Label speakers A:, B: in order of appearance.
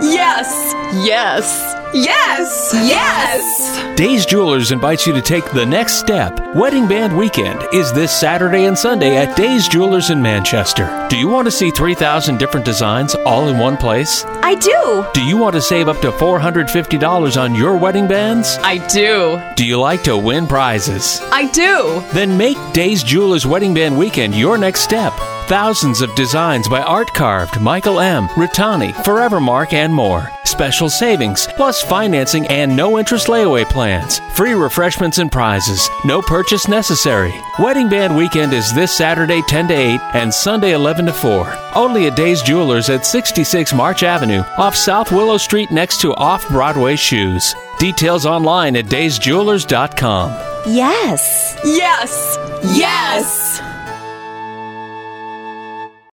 A: Yes! Yes! Yes! Yes!
B: Days Jewelers invites you to take the next step. Wedding Band Weekend is this Saturday and Sunday at Days Jewelers in Manchester. Do you want to see 3,000 different designs all in one place?
A: I do!
B: Do you want to save up to $450 on your wedding bands?
A: I do!
B: Do you like to win prizes?
A: I do!
B: Then make Days Jewelers Wedding Band Weekend your next step. Thousands of designs by ArtCarved, Michael M., Ritani, Forevermark, and more. Special savings, plus financing and no interest layaway plans. Free refreshments and prizes. No purchase necessary. Wedding Band Weekend is this Saturday 10 to 8 and Sunday 11 to 4. Only at Days Jewelers at 66 March Avenue, off South Willow Street next to Off Broadway Shoes. Details online at daysjewelers.com.
C: Yes.
A: Yes! Yes!